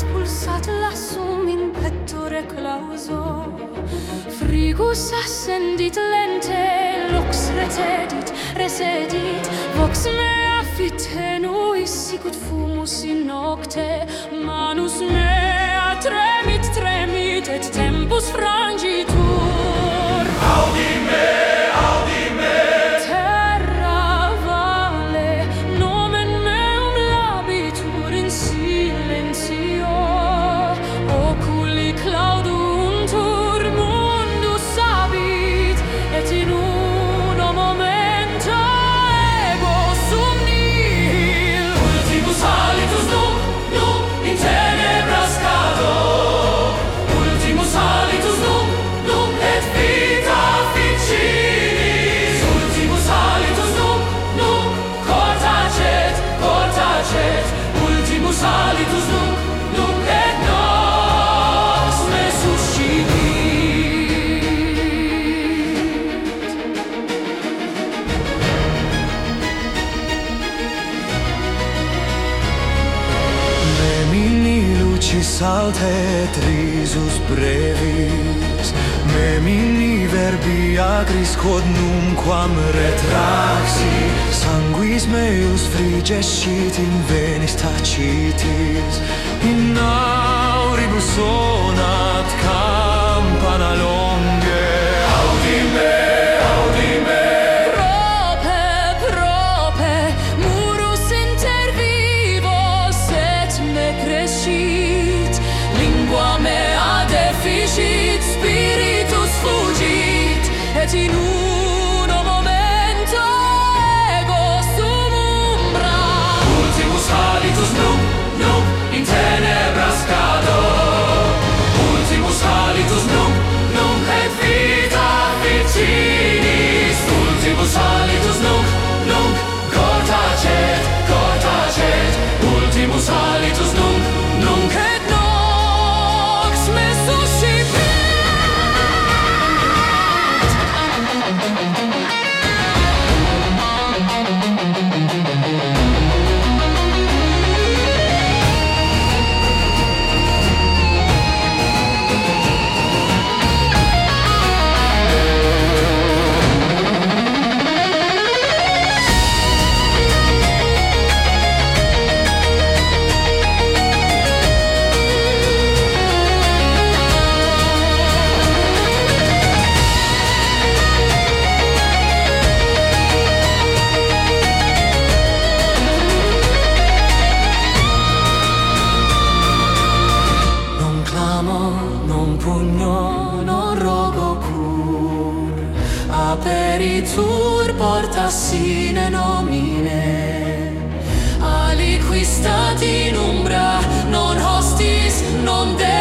art pulsat lassum in pectore clauso frigus ascendit lente lux retedit resedit. Vox mea fit tenuis sicut fumus in nocte. Manus mea tremit tremit et tempus frangit. Jerusalem. altet risus brevis memini verbi agris quod numquam retraxi. Sanguis meus frigescit in venis tacitis in auribus sonat campanalon continue. tur portas sine nomine. Aliquistat in umbra non hostis non de